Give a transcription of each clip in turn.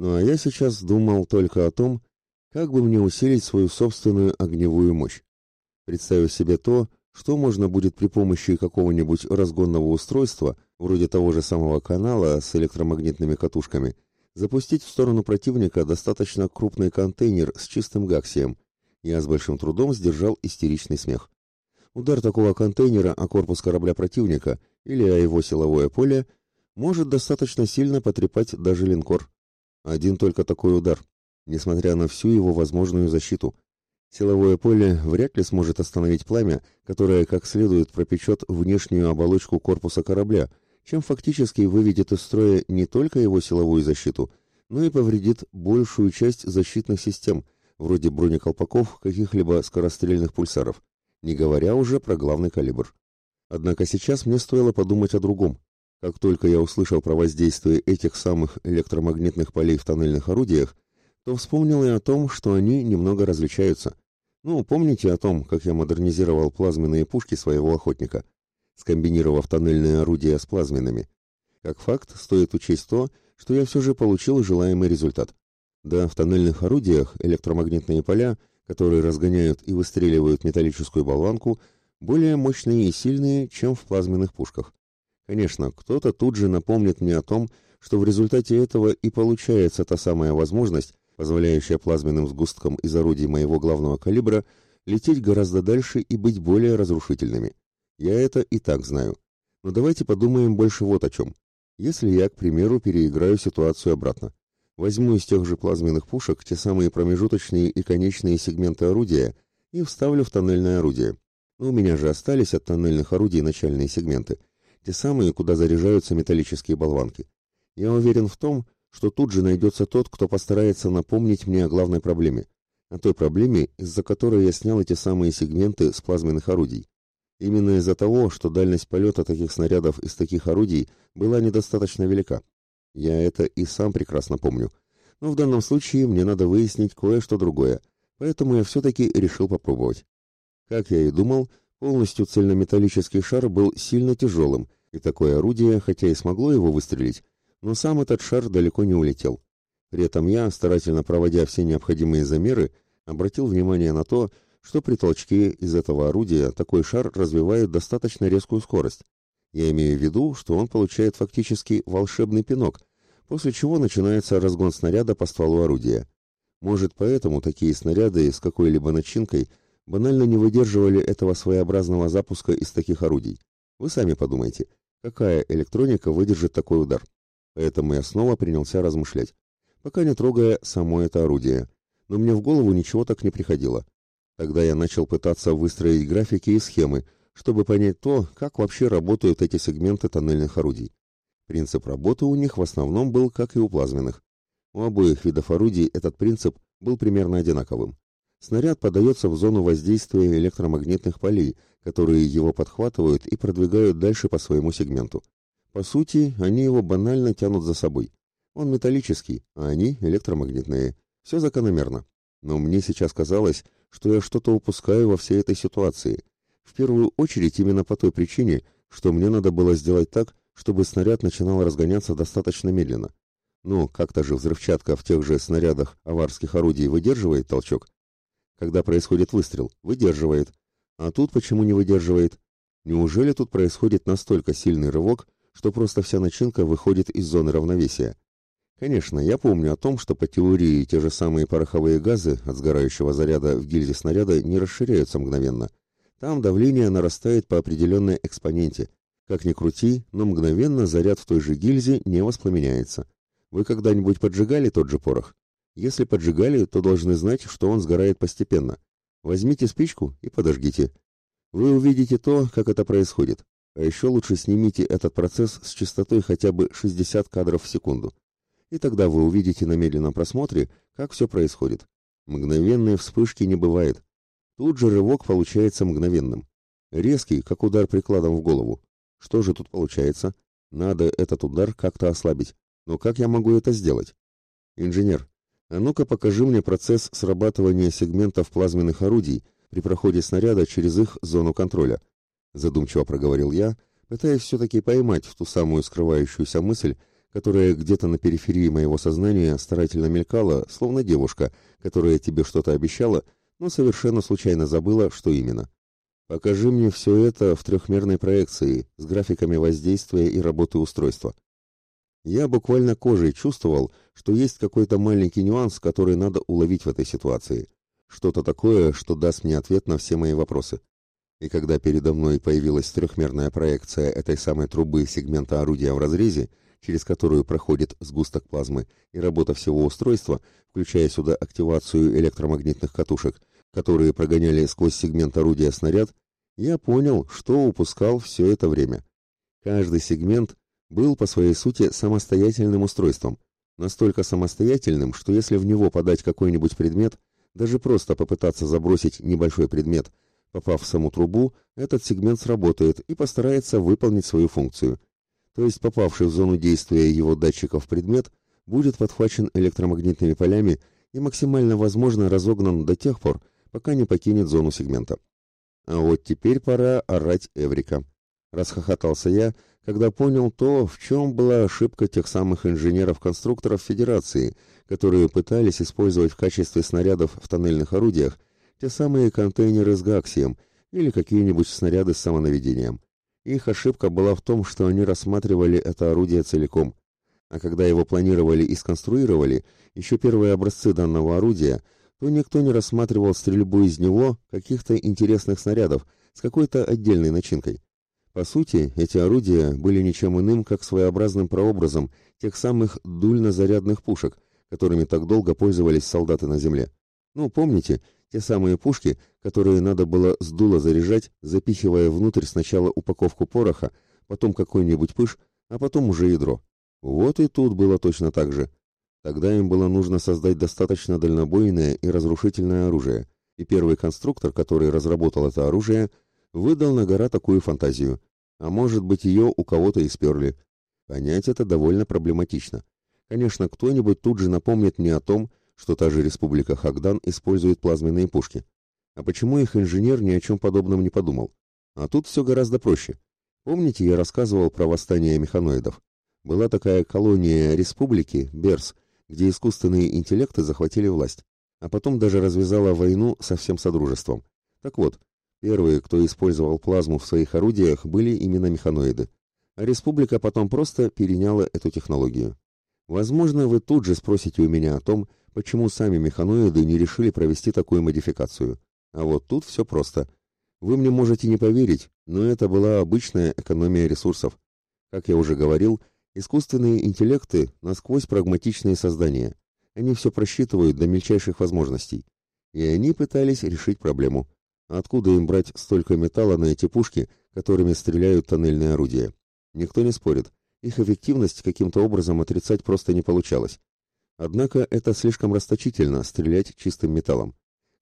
Ну а я сейчас думал только о том, как бы мне усилить свою собственную огневую мощь. Представив себе то, что можно будет при помощи какого-нибудь разгонного устройства, вроде того же самого канала с электромагнитными катушками, запустить в сторону противника достаточно крупный контейнер с чистым гаксием. Я с большим трудом сдержал истеричный смех. Удар такого контейнера о корпус корабля противника или о его силовое поле может достаточно сильно потрепать даже линкор. Один только такой удар, несмотря на всю его возможную защиту. Силовое поле вряд ли сможет остановить пламя, которое как следует пропечет внешнюю оболочку корпуса корабля, чем фактически выведет из строя не только его силовую защиту, но и повредит большую часть защитных систем, вроде бронеколпаков каких-либо скорострельных пульсаров, не говоря уже про главный калибр. Однако сейчас мне стоило подумать о другом. Как только я услышал про воздействие этих самых электромагнитных полей в тоннельных орудиях, то вспомнил и о том, что они немного различаются. Ну, помните о том, как я модернизировал плазменные пушки своего охотника, скомбинировав тоннельные орудия с плазменными. Как факт, стоит учесть то, что я все же получил желаемый результат. Да, в тоннельных орудиях электромагнитные поля, которые разгоняют и выстреливают металлическую болванку, более мощные и сильные, чем в плазменных пушках. Конечно, кто-то тут же напомнит мне о том, что в результате этого и получается та самая возможность, позволяющая плазменным сгусткам из орудий моего главного калибра лететь гораздо дальше и быть более разрушительными. Я это и так знаю. Но давайте подумаем больше вот о чем. Если я, к примеру, переиграю ситуацию обратно, возьму из тех же плазменных пушек те самые промежуточные и конечные сегменты орудия и вставлю в тоннельное орудие. Но у меня же остались от тоннельных орудий начальные сегменты, те самые, куда заряжаются металлические болванки. Я уверен в том, что тут же найдется тот, кто постарается напомнить мне о главной проблеме, о той проблеме, из-за которой я снял эти самые сегменты с плазменных орудий. Именно из-за того, что дальность полета таких снарядов из таких орудий была недостаточно велика. Я это и сам прекрасно помню. Но в данном случае мне надо выяснить кое-что другое, поэтому я все-таки решил попробовать. Как я и думал, полностью цельнометаллический шар был сильно тяжелым, и такое орудие, хотя и смогло его выстрелить, но сам этот шар далеко не улетел. При этом я, старательно проводя все необходимые замеры, обратил внимание на то, что при толчке из этого орудия такой шар развивает достаточно резкую скорость. Я имею в виду, что он получает фактически волшебный пинок, после чего начинается разгон снаряда по стволу орудия. Может, поэтому такие снаряды с какой-либо начинкой банально не выдерживали этого своеобразного запуска из таких орудий. Вы сами подумайте, какая электроника выдержит такой удар? Поэтому я снова принялся размышлять, пока не трогая само это орудие. Но мне в голову ничего так не приходило. Тогда я начал пытаться выстроить графики и схемы, чтобы понять то, как вообще работают эти сегменты тоннельных орудий. Принцип работы у них в основном был как и у плазменных. У обоих видов орудий этот принцип был примерно одинаковым. Снаряд подается в зону воздействия электромагнитных полей, которые его подхватывают и продвигают дальше по своему сегменту. По сути, они его банально тянут за собой. Он металлический, а они электромагнитные. Все закономерно. Но мне сейчас казалось, что я что-то упускаю во всей этой ситуации. В первую очередь именно по той причине, что мне надо было сделать так, чтобы снаряд начинал разгоняться достаточно медленно. Ну, как-то же взрывчатка в тех же снарядах аварских орудий выдерживает толчок. Когда происходит выстрел, выдерживает. А тут почему не выдерживает? Неужели тут происходит настолько сильный рывок, что просто вся начинка выходит из зоны равновесия. Конечно, я помню о том, что по теории те же самые пороховые газы от сгорающего заряда в гильзе снаряда не расширяются мгновенно. Там давление нарастает по определенной экспоненте. Как ни крути, но мгновенно заряд в той же гильзе не воспламеняется. Вы когда-нибудь поджигали тот же порох? Если поджигали, то должны знать, что он сгорает постепенно. Возьмите спичку и подожгите. Вы увидите то, как это происходит. А еще лучше снимите этот процесс с частотой хотя бы 60 кадров в секунду. И тогда вы увидите на медленном просмотре, как все происходит. Мгновенной вспышки не бывает. Тут же рывок получается мгновенным. Резкий, как удар прикладом в голову. Что же тут получается? Надо этот удар как-то ослабить. Но как я могу это сделать? Инженер, а ну-ка покажи мне процесс срабатывания сегментов плазменных орудий при проходе снаряда через их зону контроля задумчиво проговорил я, пытаясь все-таки поймать ту самую скрывающуюся мысль, которая где-то на периферии моего сознания старательно мелькала, словно девушка, которая тебе что-то обещала, но совершенно случайно забыла, что именно. Покажи мне все это в трехмерной проекции, с графиками воздействия и работы устройства. Я буквально кожей чувствовал, что есть какой-то маленький нюанс, который надо уловить в этой ситуации. Что-то такое, что даст мне ответ на все мои вопросы. И когда передо мной появилась трехмерная проекция этой самой трубы сегмента орудия в разрезе, через которую проходит сгусток плазмы, и работа всего устройства, включая сюда активацию электромагнитных катушек, которые прогоняли сквозь сегмент орудия снаряд, я понял, что упускал все это время. Каждый сегмент был по своей сути самостоятельным устройством, настолько самостоятельным, что если в него подать какой-нибудь предмет, даже просто попытаться забросить небольшой предмет, попав в саму трубу, этот сегмент сработает и постарается выполнить свою функцию. То есть попавший в зону действия его датчиков предмет будет подхвачен электромагнитными полями и максимально возможно разогнан до тех пор, пока не покинет зону сегмента. А вот теперь пора орать Эврика. Расхохотался я, когда понял то, в чем была ошибка тех самых инженеров-конструкторов Федерации, которые пытались использовать в качестве снарядов в тоннельных орудиях те самые контейнеры с гаксием или какие-нибудь снаряды с самонаведением. Их ошибка была в том, что они рассматривали это орудие целиком, а когда его планировали и сконструировали, еще первые образцы данного орудия, то никто не рассматривал стрельбу из него каких-то интересных снарядов с какой-то отдельной начинкой. По сути, эти орудия были ничем иным, как своеобразным прообразом тех самых дульнозарядных пушек, которыми так долго пользовались солдаты на земле. Ну, помните, те самые пушки, которые надо было с дула заряжать, запихивая внутрь сначала упаковку пороха, потом какой-нибудь пыш, а потом уже ядро. Вот и тут было точно так же. Тогда им было нужно создать достаточно дальнобойное и разрушительное оружие, и первый конструктор, который разработал это оружие, выдал на гора такую фантазию. А может быть, ее у кого-то и сперли. Понять это довольно проблематично. Конечно, кто-нибудь тут же напомнит мне о том, что та же республика Хагдан использует плазменные пушки. А почему их инженер ни о чем подобном не подумал? А тут все гораздо проще. Помните, я рассказывал про восстание механоидов? Была такая колония республики, Берс, где искусственные интеллекты захватили власть, а потом даже развязала войну со всем Содружеством. Так вот, Первые, кто использовал плазму в своих орудиях, были именно механоиды. А республика потом просто переняла эту технологию. Возможно, вы тут же спросите у меня о том, почему сами механоиды не решили провести такую модификацию. А вот тут все просто. Вы мне можете не поверить, но это была обычная экономия ресурсов. Как я уже говорил, искусственные интеллекты – насквозь прагматичные создания. Они все просчитывают до мельчайших возможностей. И они пытались решить проблему – Откуда им брать столько металла на эти пушки, которыми стреляют тоннельные орудия? Никто не спорит. Их эффективность каким-то образом отрицать просто не получалось. Однако это слишком расточительно стрелять чистым металлом.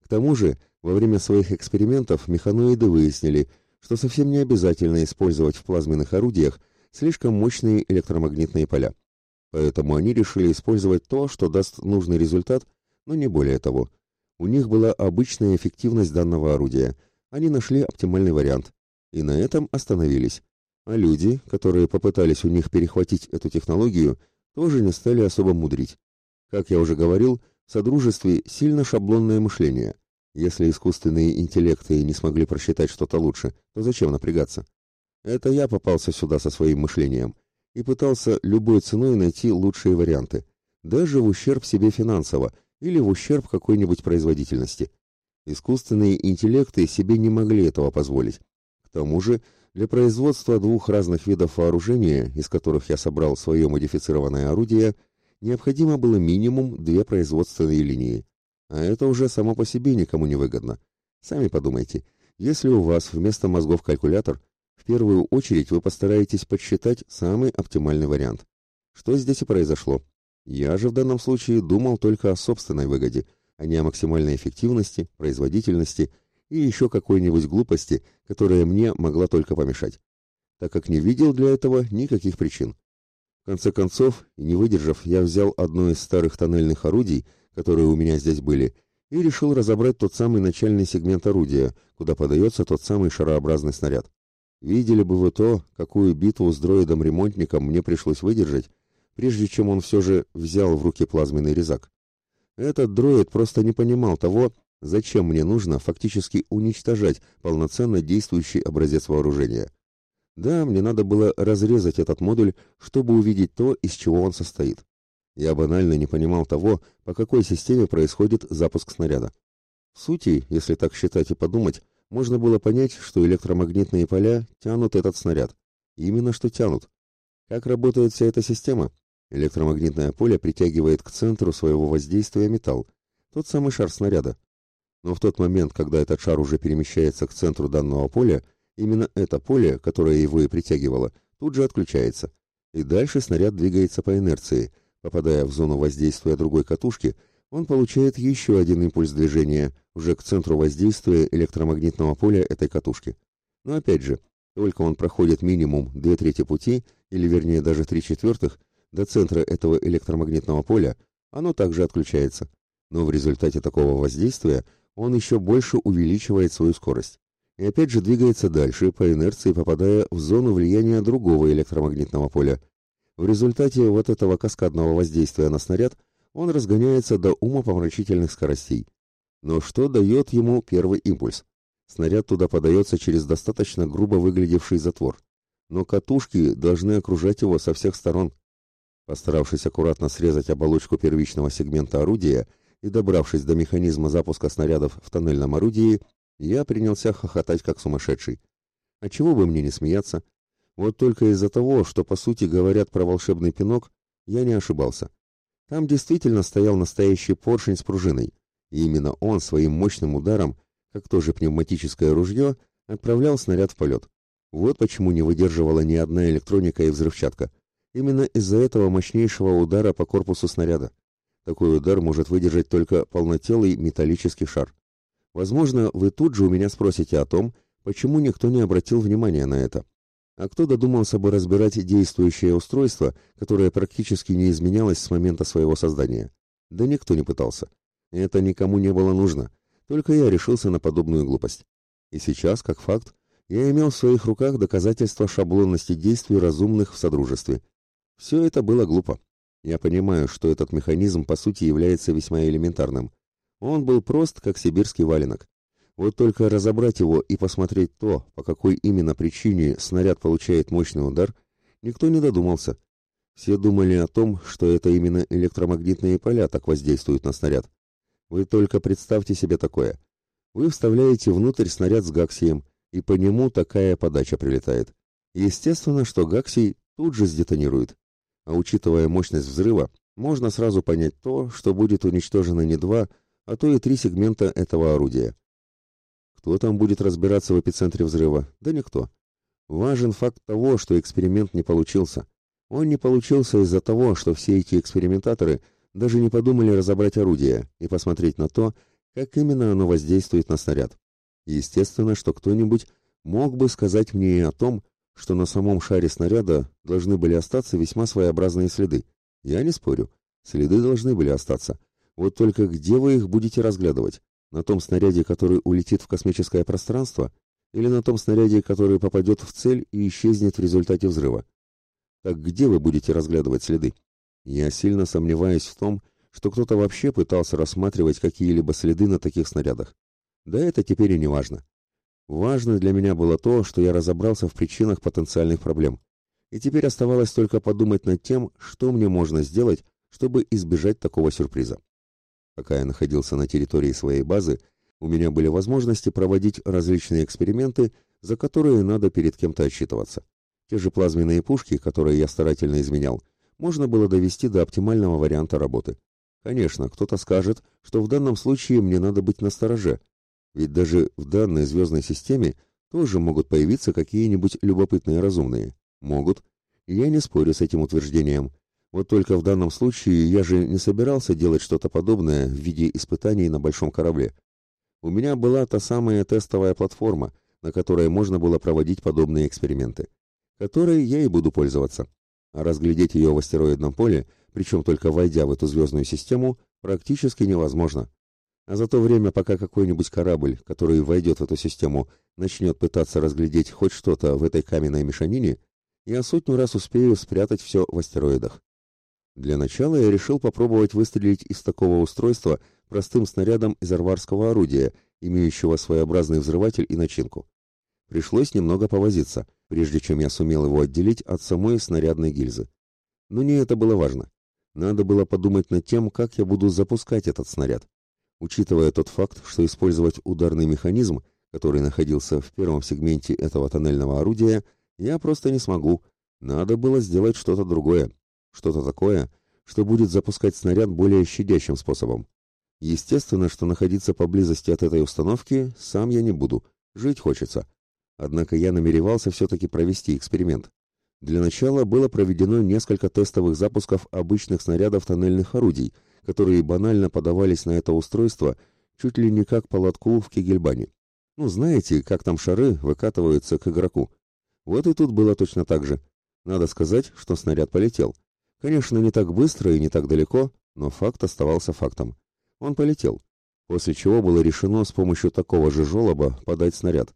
К тому же, во время своих экспериментов механоиды выяснили, что совсем не обязательно использовать в плазменных орудиях слишком мощные электромагнитные поля. Поэтому они решили использовать то, что даст нужный результат, но не более того. У них была обычная эффективность данного орудия. Они нашли оптимальный вариант. И на этом остановились. А люди, которые попытались у них перехватить эту технологию, тоже не стали особо мудрить. Как я уже говорил, в Содружестве сильно шаблонное мышление. Если искусственные интеллекты не смогли просчитать что-то лучше, то зачем напрягаться? Это я попался сюда со своим мышлением и пытался любой ценой найти лучшие варианты, даже в ущерб себе финансово, или в ущерб какой-нибудь производительности. Искусственные интеллекты себе не могли этого позволить. К тому же, для производства двух разных видов вооружения, из которых я собрал свое модифицированное орудие, необходимо было минимум две производственные линии. А это уже само по себе никому не выгодно. Сами подумайте, если у вас вместо мозгов калькулятор, в первую очередь вы постараетесь подсчитать самый оптимальный вариант. Что здесь и произошло. Я же в данном случае думал только о собственной выгоде, а не о максимальной эффективности, производительности и еще какой-нибудь глупости, которая мне могла только помешать, так как не видел для этого никаких причин. В конце концов, не выдержав, я взял одно из старых тоннельных орудий, которые у меня здесь были, и решил разобрать тот самый начальный сегмент орудия, куда подается тот самый шарообразный снаряд. Видели бы вы то, какую битву с дроидом-ремонтником мне пришлось выдержать, прежде чем он все же взял в руки плазменный резак. Этот дроид просто не понимал того, зачем мне нужно фактически уничтожать полноценно действующий образец вооружения. Да, мне надо было разрезать этот модуль, чтобы увидеть то, из чего он состоит. Я банально не понимал того, по какой системе происходит запуск снаряда. В сути, если так считать и подумать, можно было понять, что электромагнитные поля тянут этот снаряд. Именно что тянут. Как работает вся эта система? Электромагнитное поле притягивает к центру своего воздействия металл, тот самый шар снаряда. Но в тот момент, когда этот шар уже перемещается к центру данного поля, именно это поле, которое его и притягивало, тут же отключается. И дальше снаряд двигается по инерции. Попадая в зону воздействия другой катушки, он получает еще один импульс движения, уже к центру воздействия электромагнитного поля этой катушки. Но опять же, только он проходит минимум две трети пути, или вернее даже три четвертых, до центра этого электромагнитного поля, оно также отключается. Но в результате такого воздействия он еще больше увеличивает свою скорость. И опять же двигается дальше, по инерции попадая в зону влияния другого электромагнитного поля. В результате вот этого каскадного воздействия на снаряд он разгоняется до умопомрачительных скоростей. Но что дает ему первый импульс? Снаряд туда подается через достаточно грубо выглядевший затвор. Но катушки должны окружать его со всех сторон. Постаравшись аккуратно срезать оболочку первичного сегмента орудия и добравшись до механизма запуска снарядов в тоннельном орудии, я принялся хохотать как сумасшедший. А чего бы мне не смеяться? Вот только из-за того, что по сути говорят про волшебный пинок, я не ошибался. Там действительно стоял настоящий поршень с пружиной, и именно он своим мощным ударом, как тоже пневматическое ружье, отправлял снаряд в полет. Вот почему не выдерживала ни одна электроника и взрывчатка. Именно из-за этого мощнейшего удара по корпусу снаряда. Такой удар может выдержать только полнотелый металлический шар. Возможно, вы тут же у меня спросите о том, почему никто не обратил внимания на это. А кто додумался бы разбирать действующее устройство, которое практически не изменялось с момента своего создания? Да никто не пытался. Это никому не было нужно. Только я решился на подобную глупость. И сейчас, как факт, я имел в своих руках доказательства шаблонности действий разумных в Содружестве. Все это было глупо. Я понимаю, что этот механизм по сути является весьма элементарным. Он был прост, как сибирский валенок. Вот только разобрать его и посмотреть то, по какой именно причине снаряд получает мощный удар, никто не додумался. Все думали о том, что это именно электромагнитные поля так воздействуют на снаряд. Вы только представьте себе такое. Вы вставляете внутрь снаряд с гаксием, и по нему такая подача прилетает. Естественно, что гаксий тут же сдетонирует. А учитывая мощность взрыва, можно сразу понять то, что будет уничтожено не два, а то и три сегмента этого орудия. Кто там будет разбираться в эпицентре взрыва? Да никто. Важен факт того, что эксперимент не получился. Он не получился из-за того, что все эти экспериментаторы даже не подумали разобрать орудие и посмотреть на то, как именно оно воздействует на снаряд. Естественно, что кто-нибудь мог бы сказать мне и о том, что на самом шаре снаряда должны были остаться весьма своеобразные следы. Я не спорю, следы должны были остаться. Вот только где вы их будете разглядывать? На том снаряде, который улетит в космическое пространство, или на том снаряде, который попадет в цель и исчезнет в результате взрыва? Так где вы будете разглядывать следы? Я сильно сомневаюсь в том, что кто-то вообще пытался рассматривать какие-либо следы на таких снарядах. Да это теперь и не важно. Важно для меня было то, что я разобрался в причинах потенциальных проблем. И теперь оставалось только подумать над тем, что мне можно сделать, чтобы избежать такого сюрприза. Пока я находился на территории своей базы, у меня были возможности проводить различные эксперименты, за которые надо перед кем-то отчитываться. Те же плазменные пушки, которые я старательно изменял, можно было довести до оптимального варианта работы. Конечно, кто-то скажет, что в данном случае мне надо быть настороже, ведь даже в данной звездной системе тоже могут появиться какие-нибудь любопытные разумные. Могут. И я не спорю с этим утверждением. Вот только в данном случае я же не собирался делать что-то подобное в виде испытаний на большом корабле. У меня была та самая тестовая платформа, на которой можно было проводить подобные эксперименты, которой я и буду пользоваться. А разглядеть ее в астероидном поле, причем только войдя в эту звездную систему, практически невозможно. А за то время, пока какой-нибудь корабль, который войдет в эту систему, начнет пытаться разглядеть хоть что-то в этой каменной мешанине, я сотню раз успею спрятать все в астероидах. Для начала я решил попробовать выстрелить из такого устройства простым снарядом из арварского орудия, имеющего своеобразный взрыватель и начинку. Пришлось немного повозиться, прежде чем я сумел его отделить от самой снарядной гильзы. Но не это было важно. Надо было подумать над тем, как я буду запускать этот снаряд. Учитывая тот факт, что использовать ударный механизм, который находился в первом сегменте этого тоннельного орудия, я просто не смогу. Надо было сделать что-то другое, что-то такое, что будет запускать снаряд более щадящим способом. Естественно, что находиться поблизости от этой установки сам я не буду, жить хочется. Однако я намеревался все-таки провести эксперимент. Для начала было проведено несколько тестовых запусков обычных снарядов тоннельных орудий, которые банально подавались на это устройство чуть ли не как по лотку в Кегельбане. Ну, знаете, как там шары выкатываются к игроку. Вот и тут было точно так же. Надо сказать, что снаряд полетел. Конечно, не так быстро и не так далеко, но факт оставался фактом. Он полетел, после чего было решено с помощью такого же желоба подать снаряд.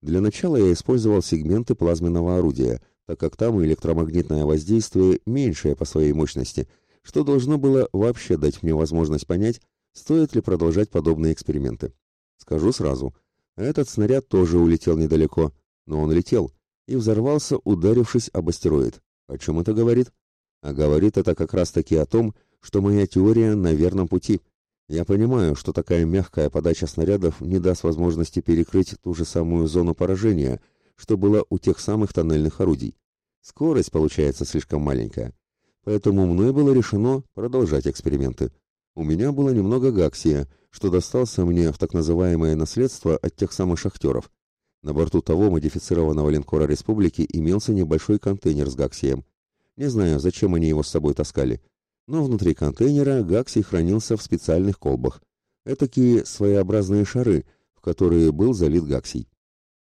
Для начала я использовал сегменты плазменного орудия, так как там электромагнитное воздействие меньшее по своей мощности, что должно было вообще дать мне возможность понять, стоит ли продолжать подобные эксперименты. Скажу сразу, этот снаряд тоже улетел недалеко, но он летел и взорвался, ударившись об астероид. О чем это говорит? А говорит это как раз-таки о том, что моя теория на верном пути – я понимаю, что такая мягкая подача снарядов не даст возможности перекрыть ту же самую зону поражения, что была у тех самых тоннельных орудий. Скорость получается слишком маленькая. Поэтому мной было решено продолжать эксперименты. У меня было немного гаксия, что достался мне в так называемое наследство от тех самых шахтеров. На борту того модифицированного линкора республики имелся небольшой контейнер с гаксием. Не знаю, зачем они его с собой таскали но внутри контейнера гаксий хранился в специальных колбах. Этакие своеобразные шары, в которые был залит гаксий.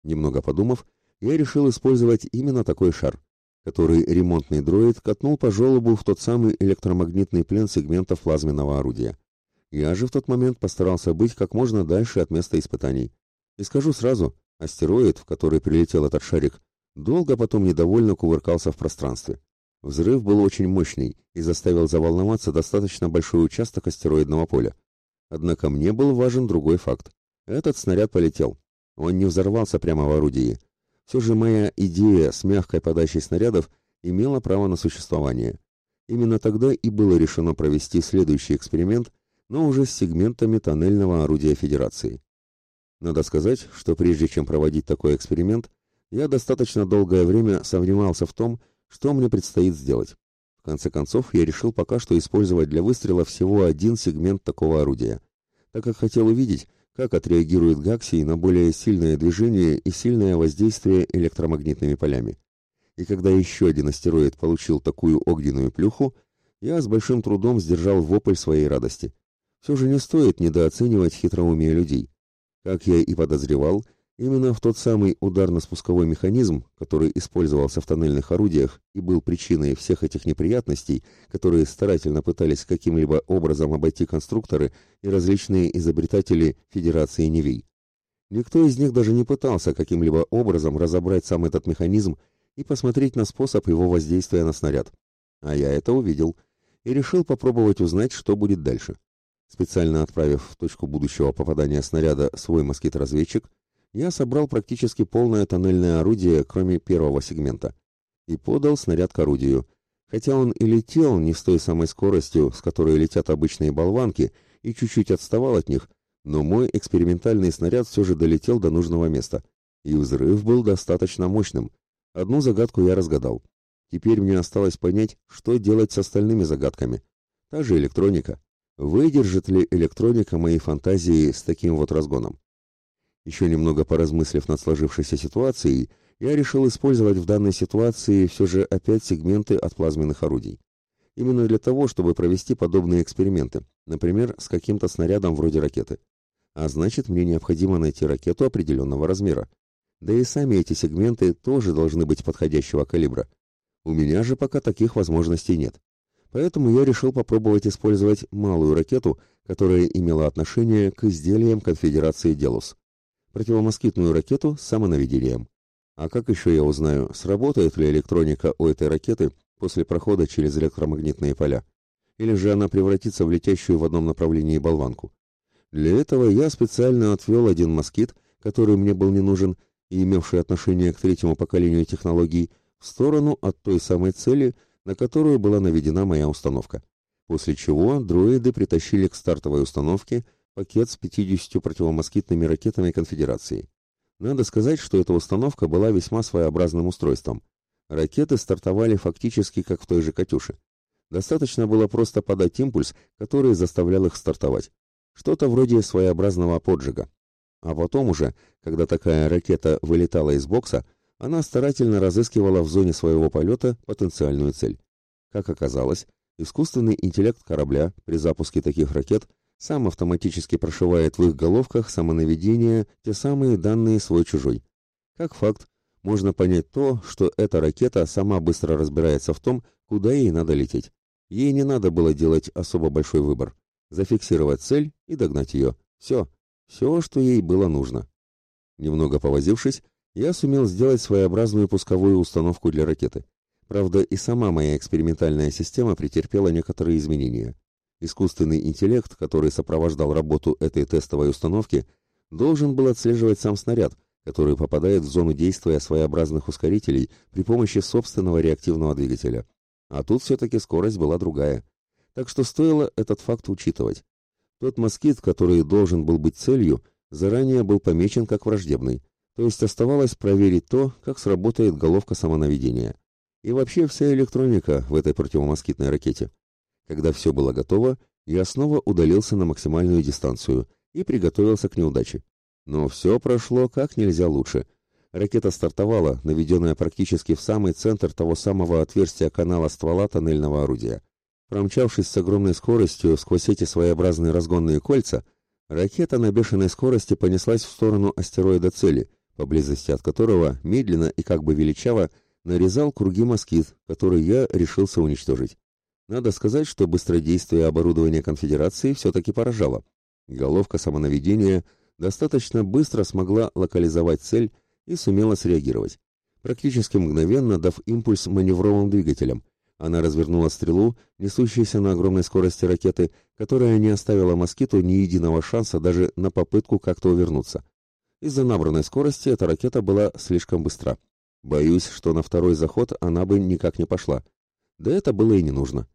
Немного подумав, я решил использовать именно такой шар, который ремонтный дроид катнул по желобу в тот самый электромагнитный плен сегментов плазменного орудия. Я же в тот момент постарался быть как можно дальше от места испытаний. И скажу сразу, астероид, в который прилетел этот шарик, долго потом недовольно кувыркался в пространстве. Взрыв был очень мощный и заставил заволноваться достаточно большой участок астероидного поля. Однако мне был важен другой факт. Этот снаряд полетел. Он не взорвался прямо в орудии. Все же моя идея с мягкой подачей снарядов имела право на существование. Именно тогда и было решено провести следующий эксперимент, но уже с сегментами тоннельного орудия Федерации. Надо сказать, что прежде чем проводить такой эксперимент, я достаточно долгое время сомневался в том, что мне предстоит сделать? В конце концов, я решил пока что использовать для выстрела всего один сегмент такого орудия, так как хотел увидеть, как отреагирует Гаксий на более сильное движение и сильное воздействие электромагнитными полями. И когда еще один астероид получил такую огненную плюху, я с большим трудом сдержал вопль своей радости. Все же не стоит недооценивать хитроумие людей. Как я и подозревал, Именно в тот самый ударно-спусковой механизм, который использовался в тоннельных орудиях и был причиной всех этих неприятностей, которые старательно пытались каким-либо образом обойти конструкторы и различные изобретатели Федерации Невей. Никто из них даже не пытался каким-либо образом разобрать сам этот механизм и посмотреть на способ его воздействия на снаряд. А я это увидел и решил попробовать узнать, что будет дальше. Специально отправив в точку будущего попадания снаряда свой москит-разведчик, я собрал практически полное тоннельное орудие, кроме первого сегмента, и подал снаряд к орудию. Хотя он и летел не с той самой скоростью, с которой летят обычные болванки, и чуть-чуть отставал от них, но мой экспериментальный снаряд все же долетел до нужного места. И взрыв был достаточно мощным. Одну загадку я разгадал. Теперь мне осталось понять, что делать с остальными загадками. Та же электроника. Выдержит ли электроника моей фантазии с таким вот разгоном? Еще немного поразмыслив над сложившейся ситуацией, я решил использовать в данной ситуации все же опять сегменты от плазменных орудий. Именно для того, чтобы провести подобные эксперименты, например, с каким-то снарядом вроде ракеты. А значит, мне необходимо найти ракету определенного размера. Да и сами эти сегменты тоже должны быть подходящего калибра. У меня же пока таких возможностей нет. Поэтому я решил попробовать использовать малую ракету, которая имела отношение к изделиям конфедерации Делус противомоскитную ракету с самонаведением. А как еще я узнаю, сработает ли электроника у этой ракеты после прохода через электромагнитные поля? или же она превратится в летящую в одном направлении болванку. Для этого я специально отвел один москит, который мне был не нужен и имевший отношение к третьему поколению технологий, в сторону от той самой цели, на которую была наведена моя установка. После чего дроиды притащили к стартовой установке пакет с 50 противомоскитными ракетами Конфедерации. Надо сказать, что эта установка была весьма своеобразным устройством. Ракеты стартовали фактически как в той же «Катюше». Достаточно было просто подать импульс, который заставлял их стартовать. Что-то вроде своеобразного поджига. А потом уже, когда такая ракета вылетала из бокса, она старательно разыскивала в зоне своего полета потенциальную цель. Как оказалось, искусственный интеллект корабля при запуске таких ракет сам автоматически прошивает в их головках самонаведение те самые данные свой-чужой. Как факт, можно понять то, что эта ракета сама быстро разбирается в том, куда ей надо лететь. Ей не надо было делать особо большой выбор. Зафиксировать цель и догнать ее. Все. Все, что ей было нужно. Немного повозившись, я сумел сделать своеобразную пусковую установку для ракеты. Правда, и сама моя экспериментальная система претерпела некоторые изменения. Искусственный интеллект, который сопровождал работу этой тестовой установки, должен был отслеживать сам снаряд, который попадает в зону действия своеобразных ускорителей при помощи собственного реактивного двигателя. А тут все-таки скорость была другая. Так что стоило этот факт учитывать. Тот москит, который должен был быть целью, заранее был помечен как враждебный, то есть оставалось проверить то, как сработает головка самонаведения. И вообще вся электроника в этой противомоскитной ракете. Когда все было готово, я снова удалился на максимальную дистанцию и приготовился к неудаче. Но все прошло как нельзя лучше. Ракета стартовала, наведенная практически в самый центр того самого отверстия канала ствола тоннельного орудия. Промчавшись с огромной скоростью сквозь эти своеобразные разгонные кольца, ракета на бешеной скорости понеслась в сторону астероида цели, поблизости от которого медленно и как бы величаво нарезал круги москит, который я решился уничтожить. Надо сказать, что быстродействие оборудования конфедерации все-таки поражало. Головка самонаведения достаточно быстро смогла локализовать цель и сумела среагировать. Практически мгновенно дав импульс маневровым двигателям, она развернула стрелу, несущуюся на огромной скорости ракеты, которая не оставила москиту ни единого шанса даже на попытку как-то увернуться. Из-за набранной скорости эта ракета была слишком быстра. Боюсь, что на второй заход она бы никак не пошла. Да это было и не нужно.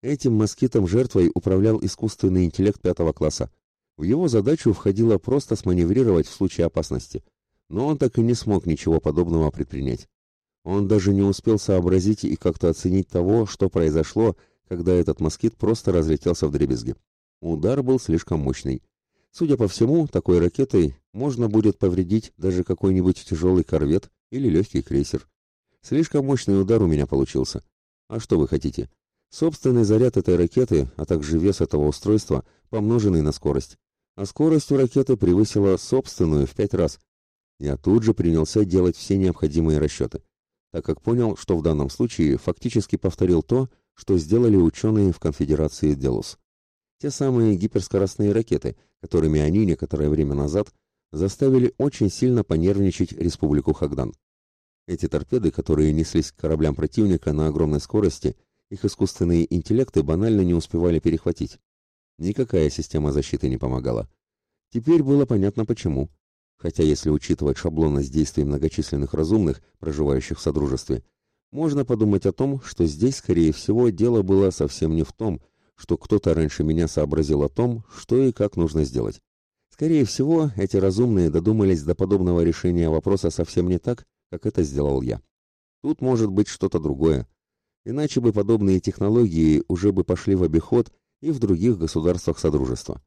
Этим москитом-жертвой управлял искусственный интеллект пятого класса. В его задачу входило просто сманеврировать в случае опасности. Но он так и не смог ничего подобного предпринять. Он даже не успел сообразить и как-то оценить того, что произошло, когда этот москит просто разлетелся в дребезги. Удар был слишком мощный. Судя по всему, такой ракетой можно будет повредить даже какой-нибудь тяжелый корвет или легкий крейсер. Слишком мощный удар у меня получился. А что вы хотите? Собственный заряд этой ракеты, а также вес этого устройства, помноженный на скорость. А скорость у ракеты превысила собственную в пять раз. Я тут же принялся делать все необходимые расчеты, так как понял, что в данном случае фактически повторил то, что сделали ученые в конфедерации Делус. Те самые гиперскоростные ракеты, которыми они некоторое время назад заставили очень сильно понервничать Республику Хагдан. Эти торпеды, которые неслись к кораблям противника на огромной скорости – их искусственные интеллекты банально не успевали перехватить. Никакая система защиты не помогала. Теперь было понятно почему. Хотя если учитывать шаблонность действий многочисленных разумных, проживающих в Содружестве, можно подумать о том, что здесь, скорее всего, дело было совсем не в том, что кто-то раньше меня сообразил о том, что и как нужно сделать. Скорее всего, эти разумные додумались до подобного решения вопроса совсем не так, как это сделал я. Тут может быть что-то другое. Иначе бы подобные технологии уже бы пошли в обиход и в других государствах Содружества.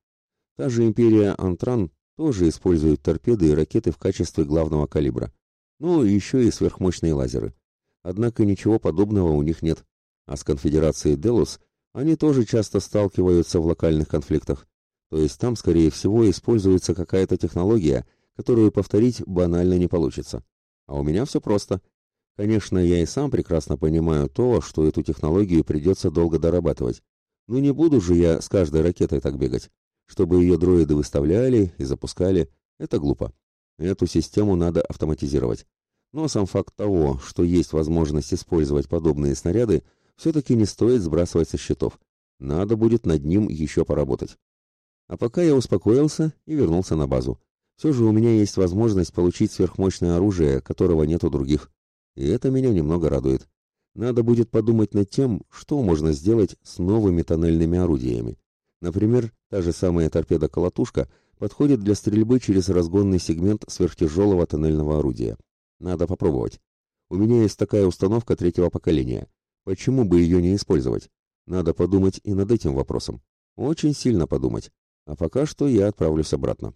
Та же империя Антран тоже использует торпеды и ракеты в качестве главного калибра. Ну еще и сверхмощные лазеры. Однако ничего подобного у них нет. А с конфедерацией Делус они тоже часто сталкиваются в локальных конфликтах. То есть там, скорее всего, используется какая-то технология, которую повторить банально не получится. А у меня все просто. Конечно, я и сам прекрасно понимаю то, что эту технологию придется долго дорабатывать. Но не буду же я с каждой ракетой так бегать. Чтобы ее дроиды выставляли и запускали, это глупо. Эту систему надо автоматизировать. Но сам факт того, что есть возможность использовать подобные снаряды, все-таки не стоит сбрасывать со счетов. Надо будет над ним еще поработать. А пока я успокоился и вернулся на базу. Все же у меня есть возможность получить сверхмощное оружие, которого нет у других. И это меня немного радует. Надо будет подумать над тем, что можно сделать с новыми тоннельными орудиями. Например, та же самая торпеда-колотушка подходит для стрельбы через разгонный сегмент сверхтяжелого тоннельного орудия. Надо попробовать. У меня есть такая установка третьего поколения. Почему бы ее не использовать? Надо подумать и над этим вопросом. Очень сильно подумать. А пока что я отправлюсь обратно.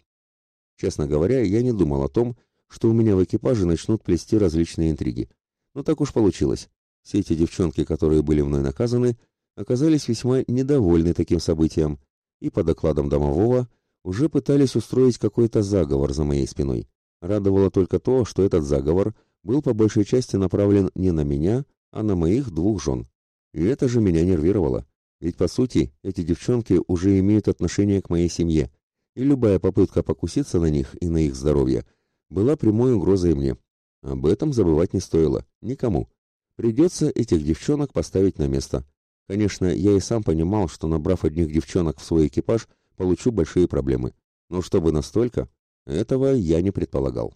Честно говоря, я не думал о том, что у меня в экипаже начнут плести различные интриги. Но так уж получилось. Все эти девчонки, которые были мной наказаны, оказались весьма недовольны таким событием и, по докладам домового, уже пытались устроить какой-то заговор за моей спиной. Радовало только то, что этот заговор был по большей части направлен не на меня, а на моих двух жен. И это же меня нервировало. Ведь, по сути, эти девчонки уже имеют отношение к моей семье, и любая попытка покуситься на них и на их здоровье была прямой угрозой мне. Об этом забывать не стоило. Никому. Придется этих девчонок поставить на место. Конечно, я и сам понимал, что набрав одних девчонок в свой экипаж, получу большие проблемы. Но чтобы настолько, этого я не предполагал.